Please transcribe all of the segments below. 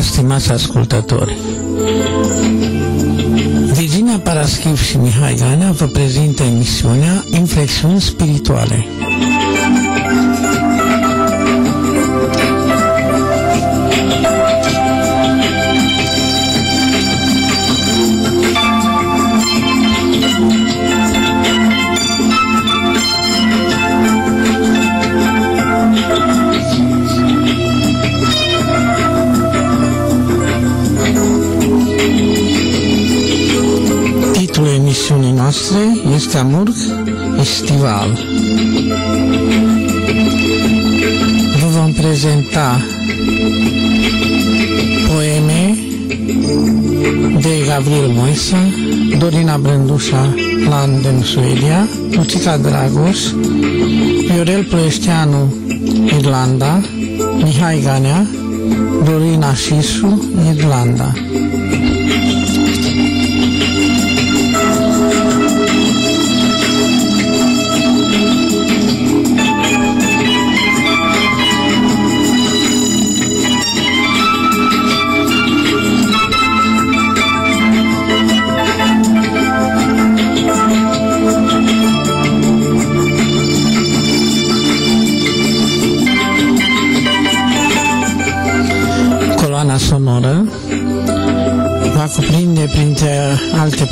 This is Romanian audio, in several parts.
Stimați ascultători! Virginia Paraschiv și Mihai Ganea vă prezintă emisiunea Inflexiuni Spirituale. Amurg Estival. Vă vom prezenta poeme de Gabriel Moisa, Dorina Brândușa, London, Suedia, Lucica Dragos, Viorel Ploieșteanu, Irlanda, Mihai Ganea, Dorina Șisu, Irlanda.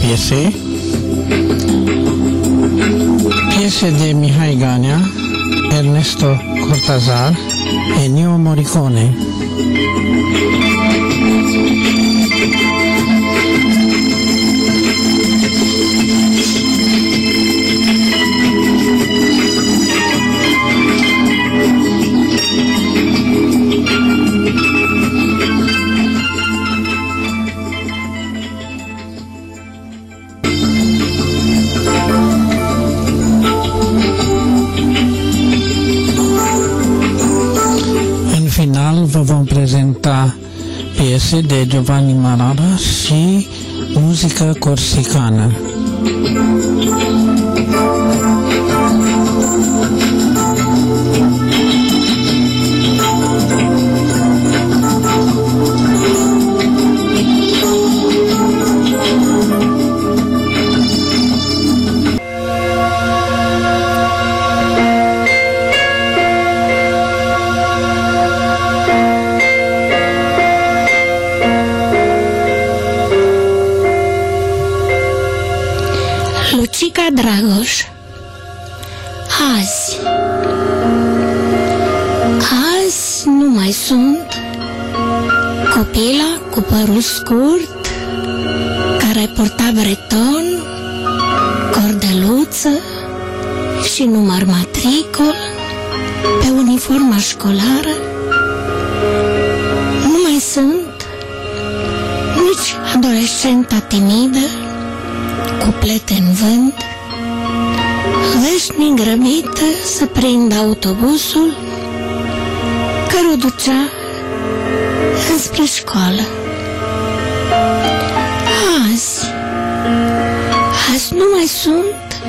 piese piese de Mihai Gania Ernesto Cortázar e Nio Morricone. Piese de Giovanni Marara și muzică corsicană. Breton Cordeluță Și număr matricol Pe uniforma școlară Nu mai sunt Nici adolescenta timidă Cuplete în vânt veșnic grăbită să prind autobusul care o ducea înspre școală. Azi nu mai sunt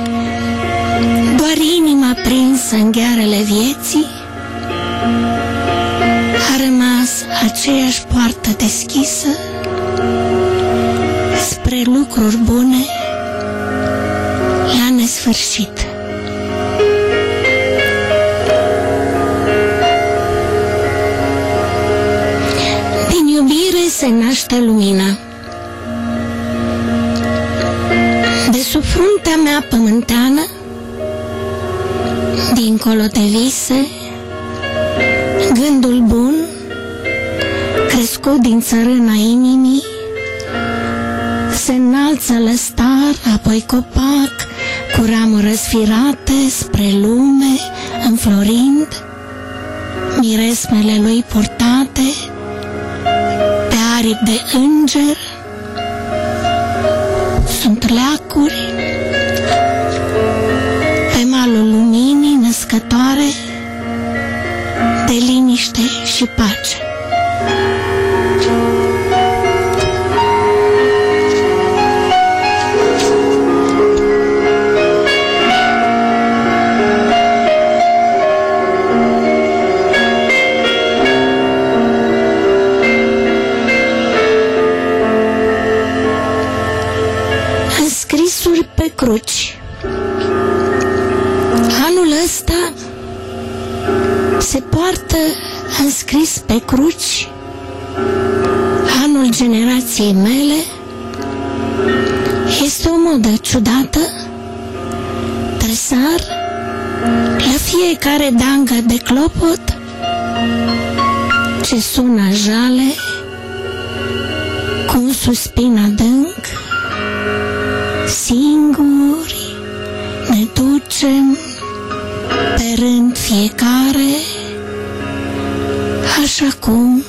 doar inima prinsă în ghearele vieții, a rămas aceeași poartă deschisă spre lucruri bune la nesfârșit. se naște lumina. Sub fruntea mea pământeană, dincolo de vise, gândul bun, crescut din țărâna inimii, se înalță lăstar, apoi copac, cu ramuri răsfirate spre lume, înflorind, miresmele lui purtate, aripi de înger, sunt leacuri luminii născătoare de liniște și pace. cruci. Înscris pe cruci anul generației mele. Este o modă ciudată, tresar, la fiecare dangă de clopot ce sună jale cu un suspin adânc Singuri ne ducem pe rând fiecare, așa cum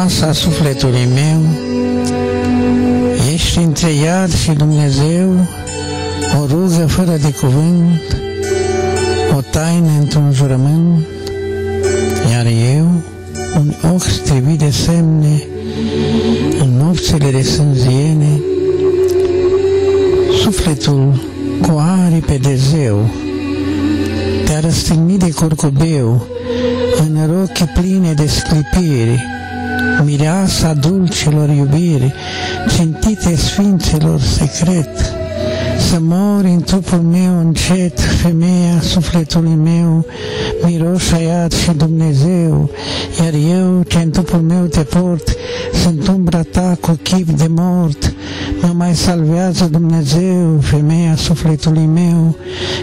frumoasa sufletului meu, ești între iad și Dumnezeu, o rugă fără de cuvânt, o taină într-un jurământ, iar eu, un ochi strivit de semne, în nopțile de sânziene, sufletul cu aripe de zeu, te-a răstignit de curcubeu, în rochi pline de sclipiri, mireasa dulcelor iubiri, țintite sfințelor secret, să mor în trupul meu încet, femeia sufletului meu, miroșa iad și Dumnezeu, iar eu ce în trupul meu te port, sunt umbra ta cu chip de mort, mă mai salvează Dumnezeu, femeia sufletului meu,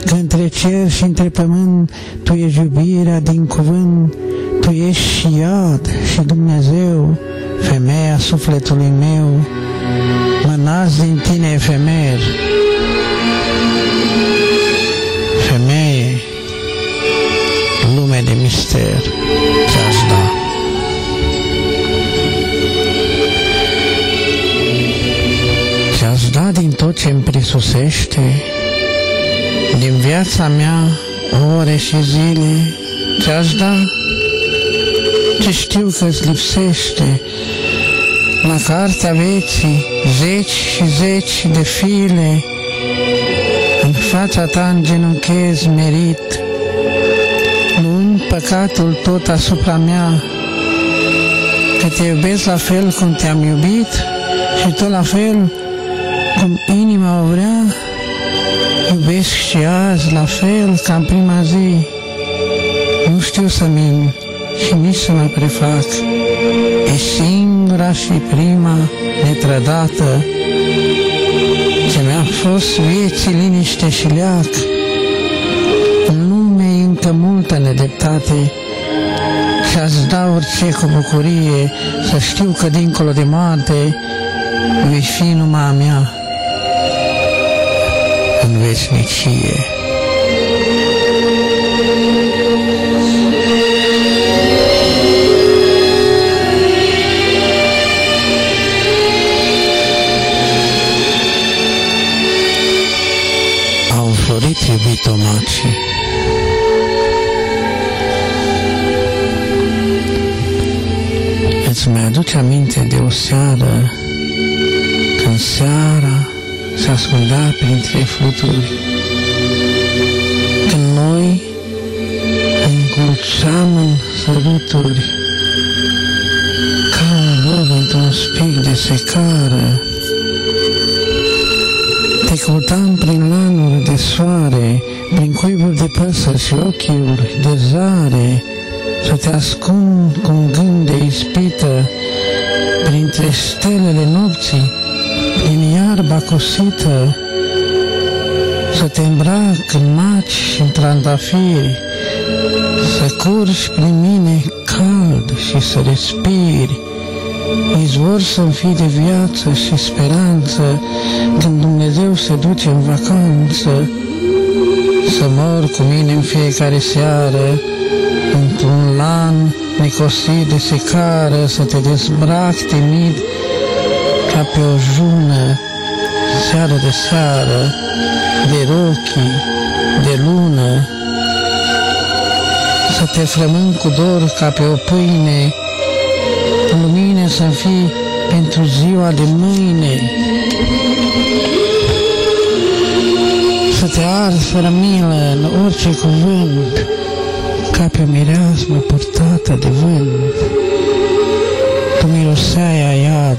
că între cer și între pământ, tu ești iubirea din cuvânt, tu ești și iad și Dumnezeu, femeia sufletului meu, mă nasc din tine efemer, lume de mister ți-aș da. Ți-aș da din tot ce îmi prisusește, din viața mea ore și zile, ți-aș da ce știu că-ți lipsește, la cartea vieții zeci și zeci de file, în fața ta îngenunchez merit, păcatul tot asupra mea, că te iubesc la fel cum te-am iubit și tot la fel cum inima o vrea, iubesc și azi la fel ca în prima zi. Nu știu să min și nici să mă prefac. E singura și prima netrădată ce mi-a fost vieții liniște și leac încă multă nedreptate și aș da orice cu bucurie să știu că dincolo de moarte vei fi numai a mea în veșnicie. Florit iubito Maci îți mai aduce aminte de o seară când seara se ascundea printre fluturi, când noi încurceam în săruturi, ca un într-un spic de secară, te căutam prin lanuri de soare, prin cuiburi de păsări și ochiuri de zare, să te ascund cu un gând de ispită printre stelele nopții, prin iarba cosită, să te îmbrac în maci și în trandafiri, să curgi prin mine cald și să respiri, izvor să-mi fii de viață și speranță, când Dumnezeu se duce în vacanță, să mor cu mine în fiecare seară, într-un lan necosit de secară, să te dezbrac timid ca pe o jună, seară de seară, de rochii, de lună, să te frământ cu dor ca pe o pâine, lumină să fii pentru ziua de mâine, să te ard fără milă în orice cuvânt, ca pe o mireasmă purtată de vânt. Tu miroseai a iad,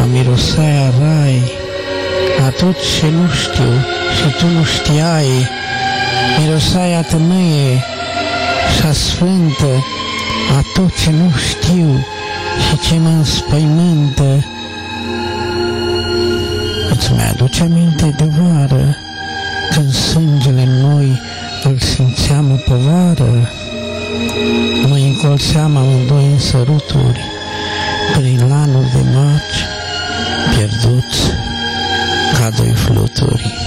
a miroseai a rai, la tot ce nu știu și tu nu știai, miroseai a tămâie și a sfântă, a tot ce nu știu și ce mă înspăimântă. Îți mai aduce aminte de vară, când sângele noi îl simțeam o povară, mă încolțeam amândoi în săruturi, prin lanul de maci, pierduți ca doi fluturi.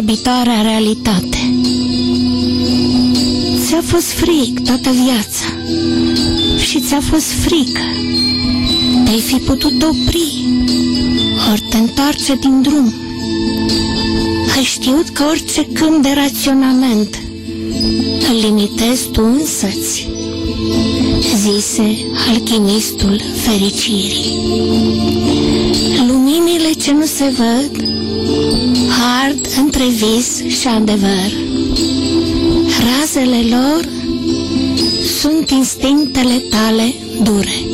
Orbitoarea realitate. Ți-a fost fric toată viața și ți-a fost frică. Te-ai fi putut opri, ori te întoarce din drum. Ai știut că orice câmp de raționament îl limitezi tu însăți, zise alchimistul fericirii. Luminile ce nu se văd ard între vis și adevăr. Razele lor sunt instinctele tale dure.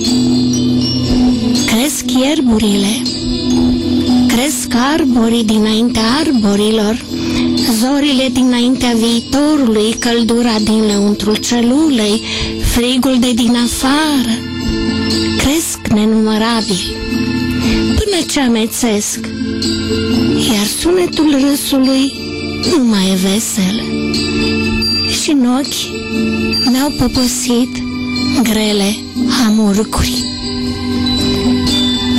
Cresc ierburile, cresc arborii dinaintea arborilor, zorile dinaintea viitorului, căldura din lăuntrul celulei, frigul de din afară. Cresc nenumărabil, până ce amețesc iar sunetul râsului nu mai e vesel. Și în ochi mi-au poposit grele amurcuri.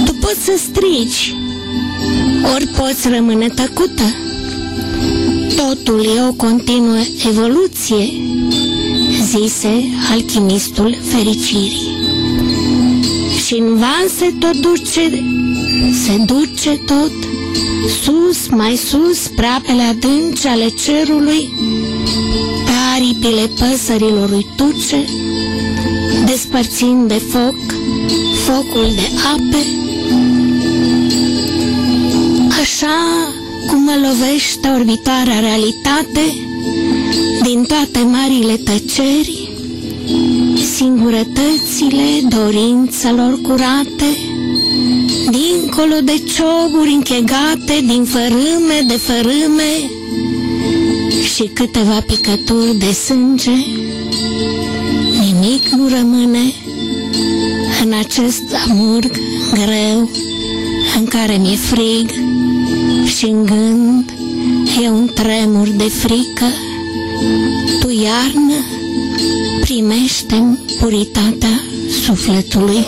Tu poți să strici, ori poți rămâne tăcută. Totul e o continuă evoluție, zise alchimistul fericirii. Și în van se tot duce, se duce tot sus, mai sus, spre apele adânci ale cerului, pe aripile păsărilor uituce, despărțind de foc focul de ape. Așa cum mă lovește orbitoarea realitate din toate marile tăceri, singurătățile dorințelor curate, dincolo de cioburi închegate din fărâme de fărâme și câteva picături de sânge, nimic nu rămâne în acest amurg greu în care mi-e frig și în gând e un tremur de frică. Tu, iarnă, primește puritatea sufletului.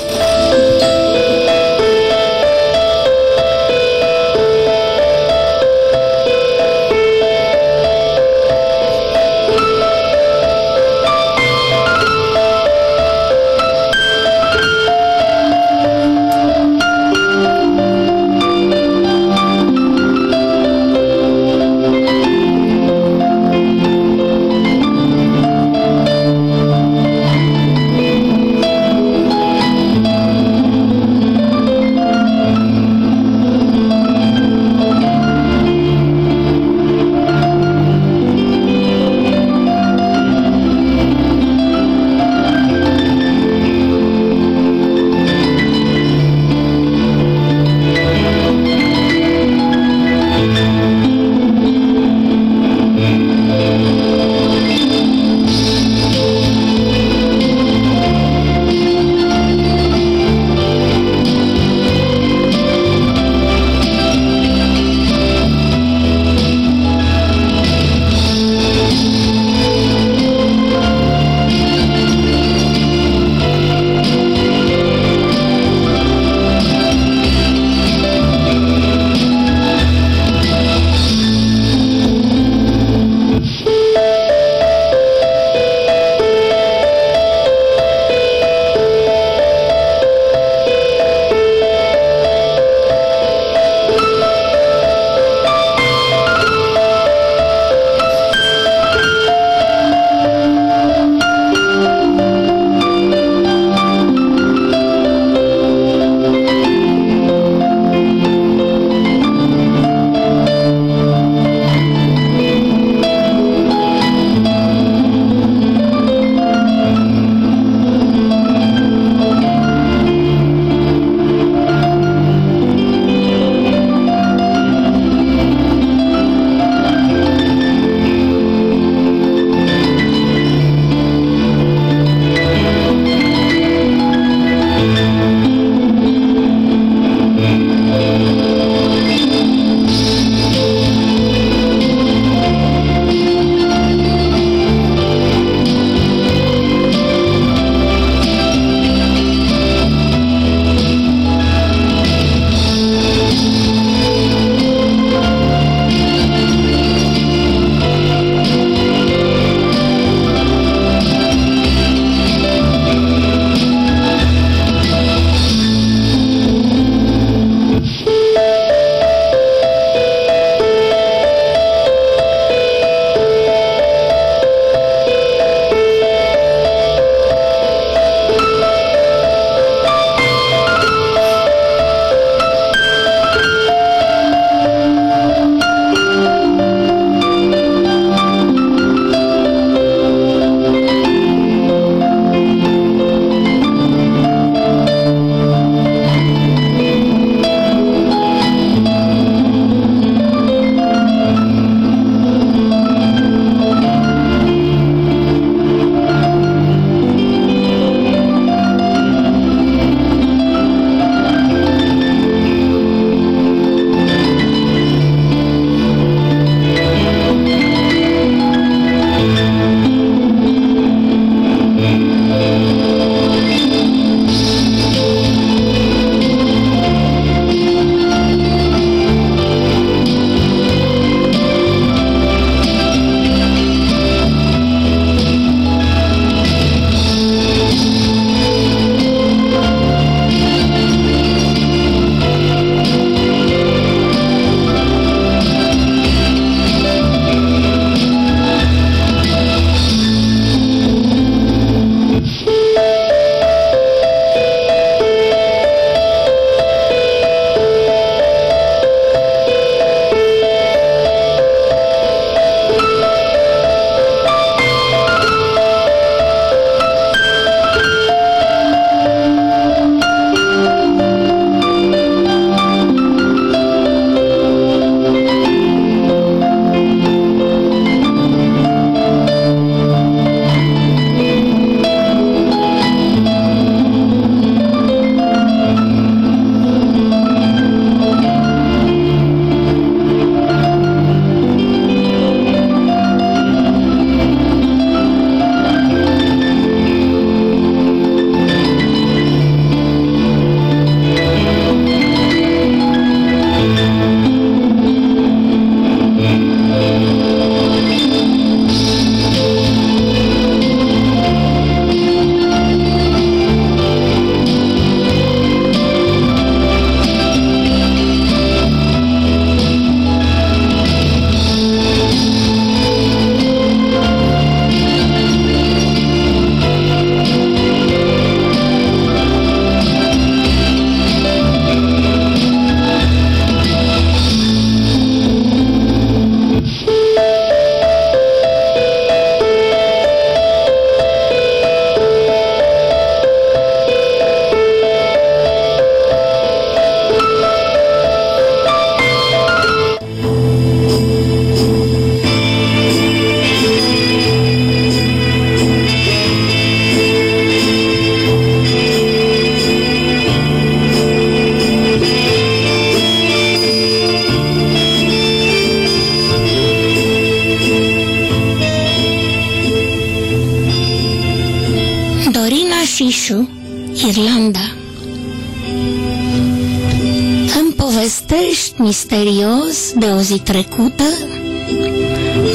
Misterios de o zi trecută,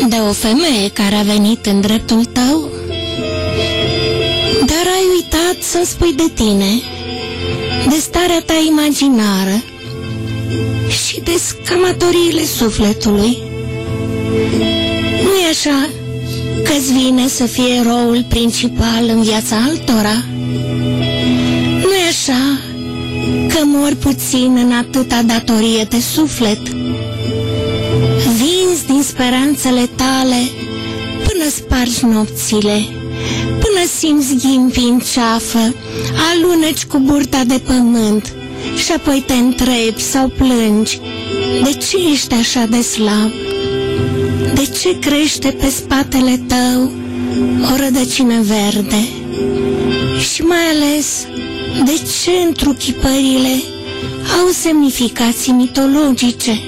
de o femeie care a venit în dreptul tău, dar ai uitat să-mi spui de tine, de starea ta imaginară și de scamatoriile sufletului. nu e așa că-ți vine să fie eroul principal în viața altora? Că mor puțin în atâta datorie de suflet? Vinzi din speranțele tale până spargi nopțile, până simți ghimpi în ceafă, aluneci cu burta de pământ și apoi te întrebi sau plângi, de ce ești așa de slab? De ce crește pe spatele tău o rădăcină verde? Și mai ales, de ce întruchipările au semnificații mitologice?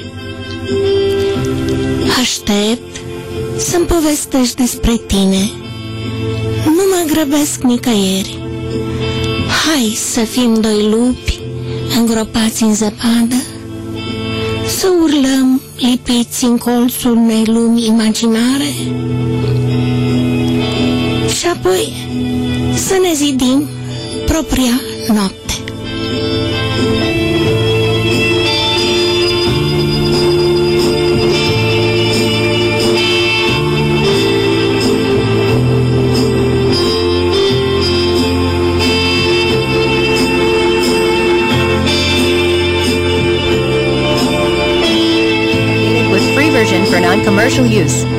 Aștept să-mi povestești despre tine. Nu mă grăbesc nicăieri. Hai să fim doi lupi îngropați în zăpadă, să urlăm lipiți în colțul unei lumi imaginare și apoi să ne zidim propria noapte. For non-commercial use.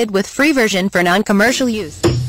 Created with free version for non-commercial use.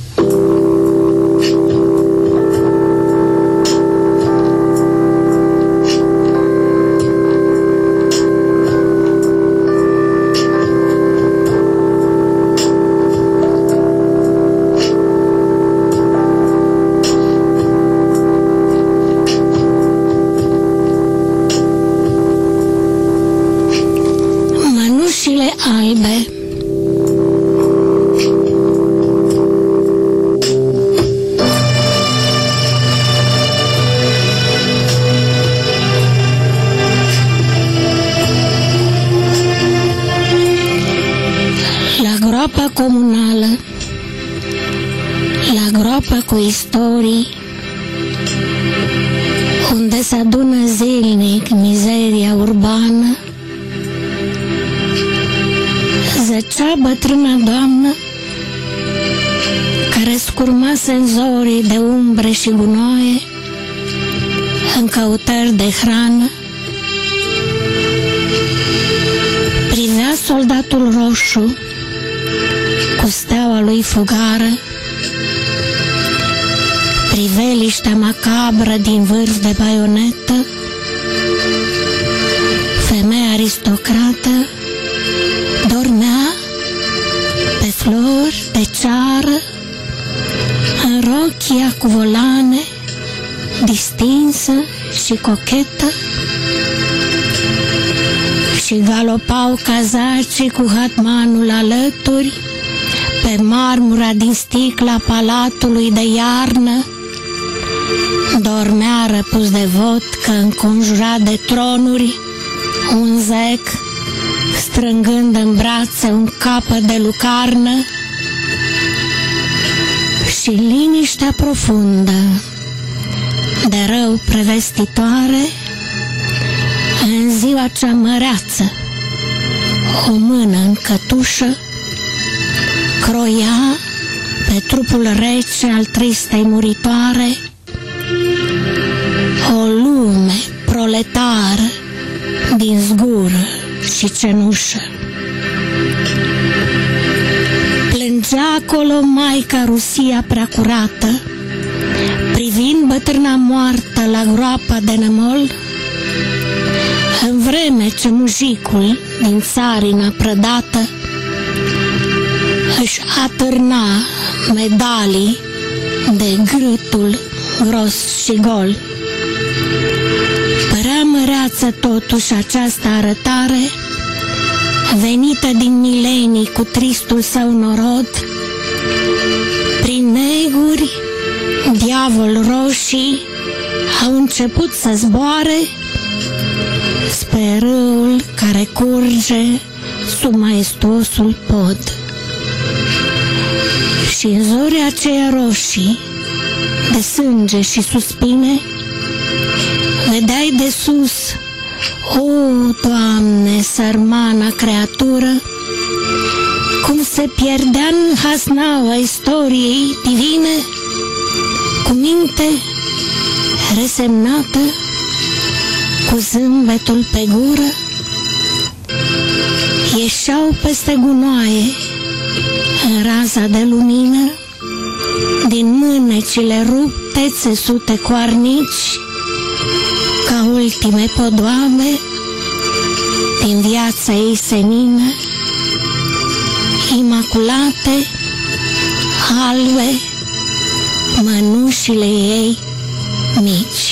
Priveliștea macabră din vârf de baionetă, femeia aristocrată dormea pe flori de ceară, în rochia cu volane, distinsă și cochetă, și galopau cazacii cu hatmanul alături, pe marmura din sticla palatului de iarnă, dormea răpus de vodcă înconjurat de tronuri, un zec, strângând în brațe un capăt de lucarnă și liniștea profundă de rău prevestitoare în ziua cea măreață, o mână în cătușă croia pe trupul rece al tristei muritoare proletară din zgură și cenușă. Plângea acolo Maica Rusia prea curată, privind bătrâna moartă la groapa de nămol, în vreme ce mujicul din țarina prădată își atârna medalii de grâtul gros și gol. Părea măreață totuși această arătare, venită din milenii cu tristul său norod, prin neguri, diavol roșii au început să zboare spre râul care curge sub maestosul pod. Și în zorii aceia roșii, de sânge și suspine, vedeai de sus, o, Doamne, sărmana creatură, cum se pierdea în hasnaua istoriei divine, cu minte resemnată, cu zâmbetul pe gură, ieșeau peste gunoaie în raza de lumină, din mânecile rupte țesute cu arnici, ca ultime podoame din viața ei senină, imaculate, albe, mănușile ei mici.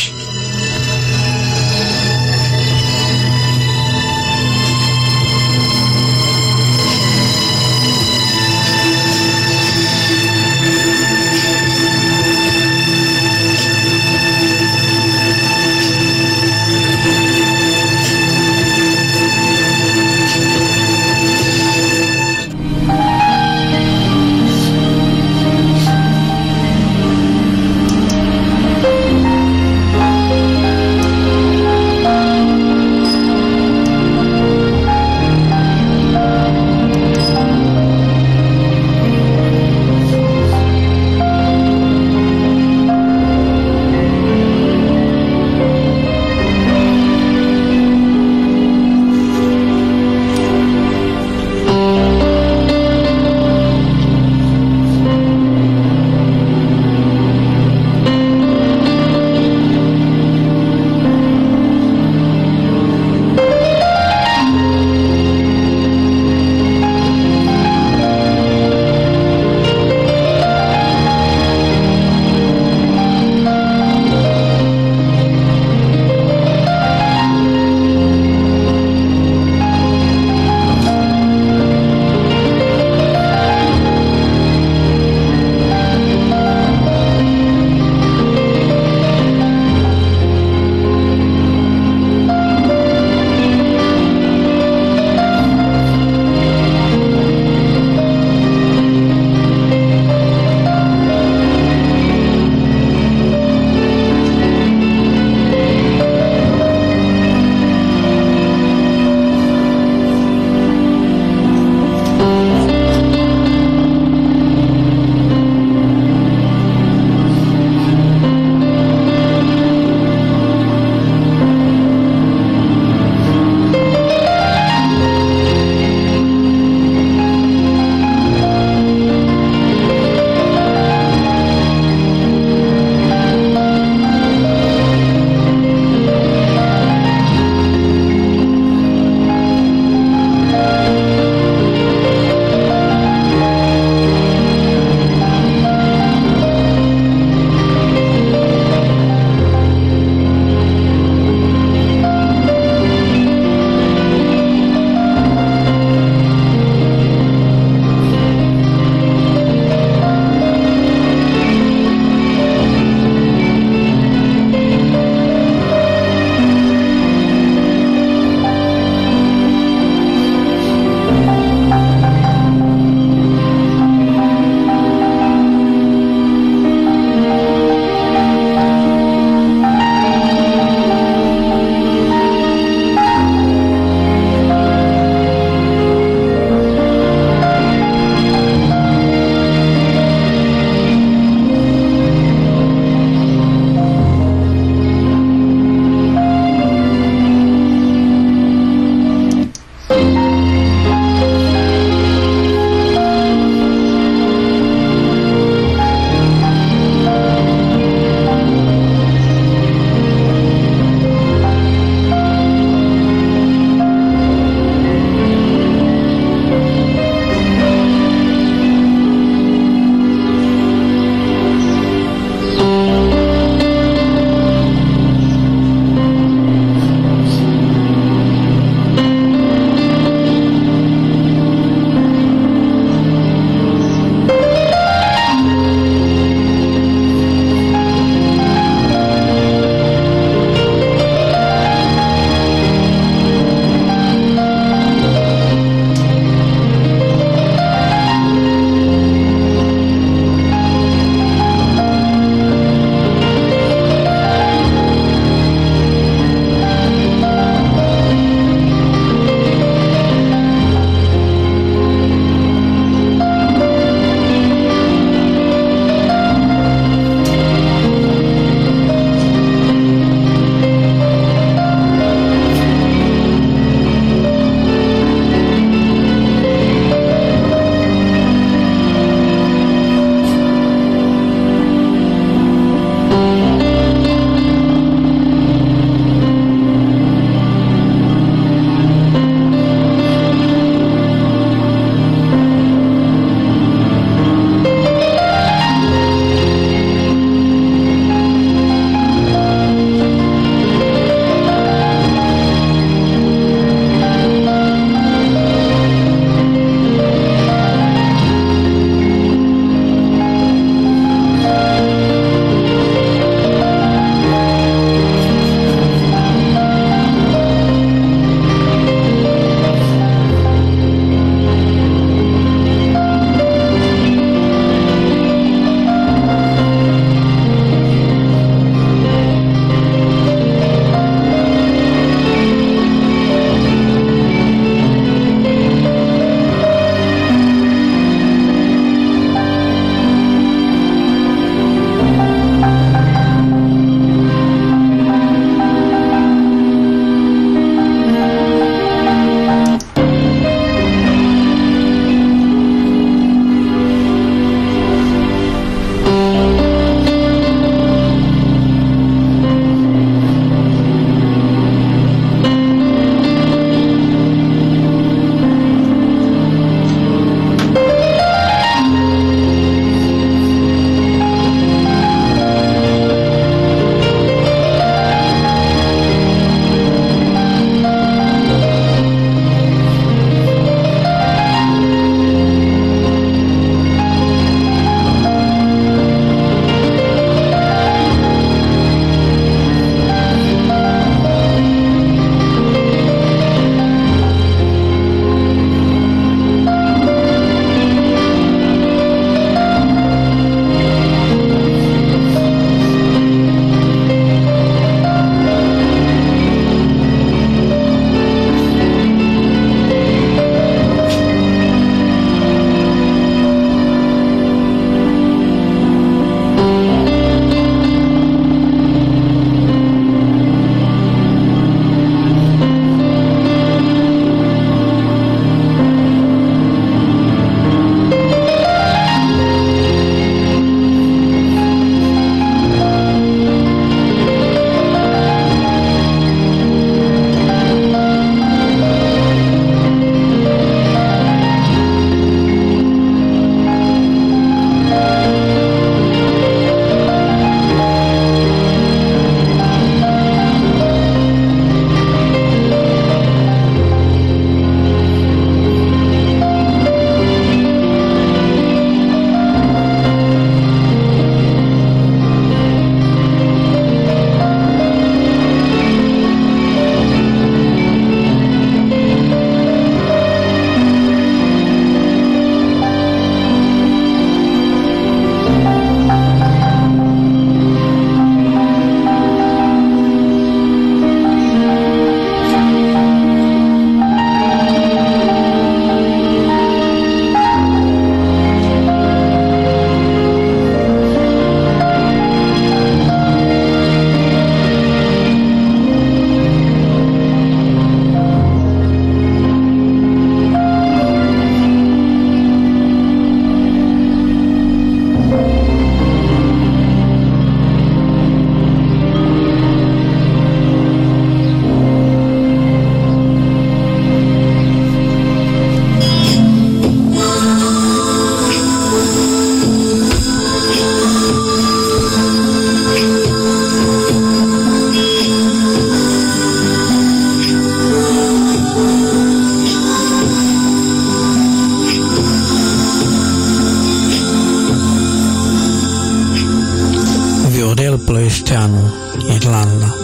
Muteanu, Irlanda.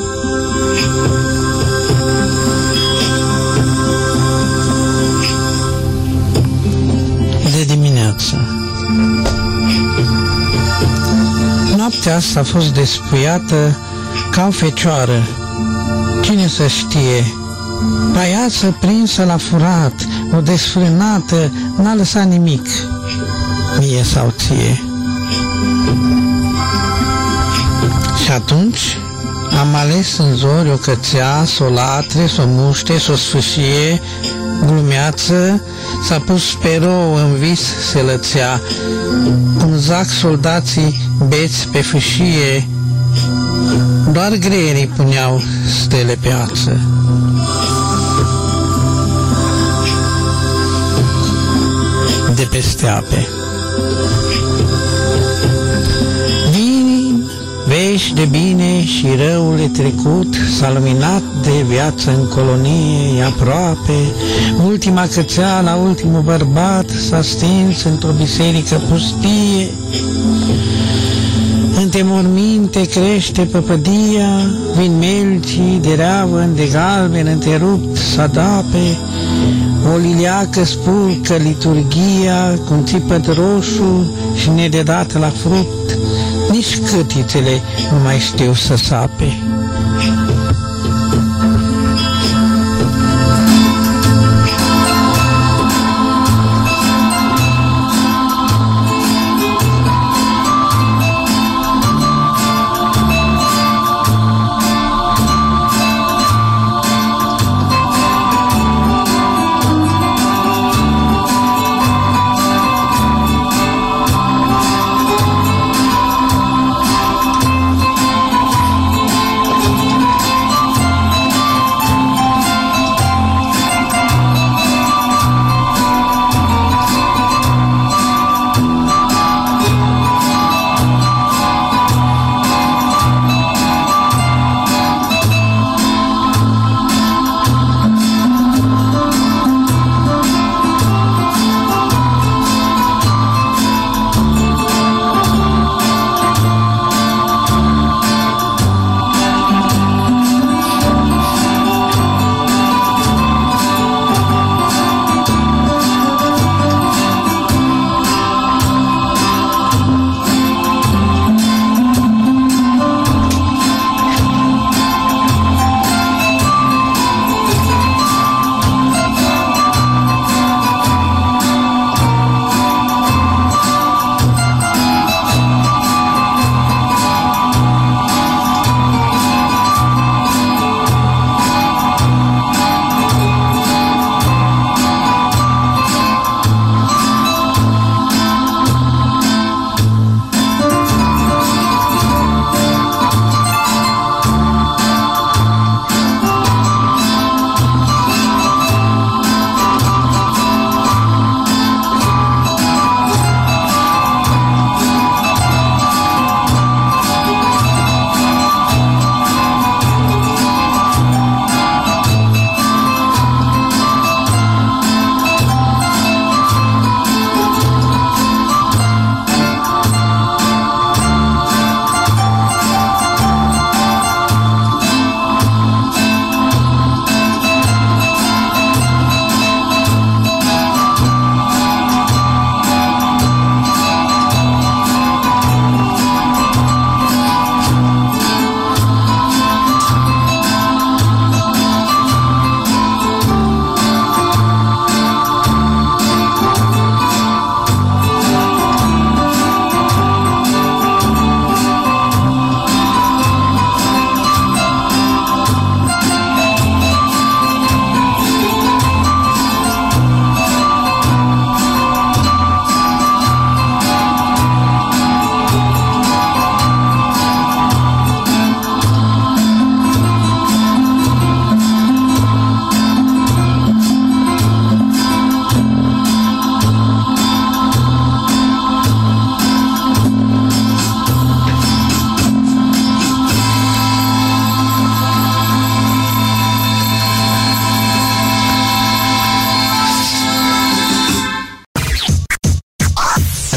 De dimineață. Noaptea asta a fost despuiată ca o fecioară. Cine să știe? Paiață prinsă la furat, o desfrânată, n-a lăsat nimic, mie sau ție. Și atunci am ales în zori o cățea, să o latre, să o muște, să o sfâșie, glumeață, s-a pus pe rou în vis se lățea, cum zac soldații beți pe fâșie, doar greierii puneau stele pe ață. De peste ape. Vești de bine și răul e trecut, s-a luminat de viață în colonie, e aproape. Ultima cățeală, ultimul bărbat s-a stins într-o biserică pustie. Între morminte crește păpădia, vin melcii de reavăn, de galben, întrerupt sadape, o liliacă spurcă liturgia cu un țipăt roșu și nededat la fruct, nici câtițele nu mai știu să sape.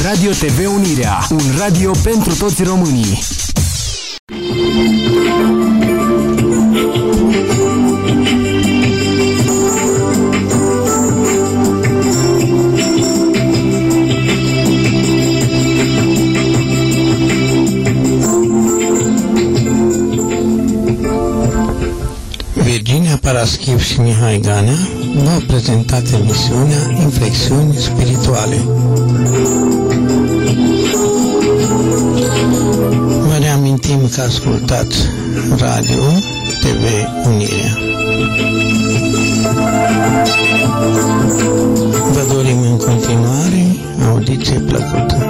Radio TV Unirea, un radio pentru toți românii. Virginia Paraschiv și Mihai Ganea v-au prezentat emisiunea Inflexiuni Spirituale. Reamintim că ascultați Radio TV Unirea. Vă dorim în continuare audiție plăcută.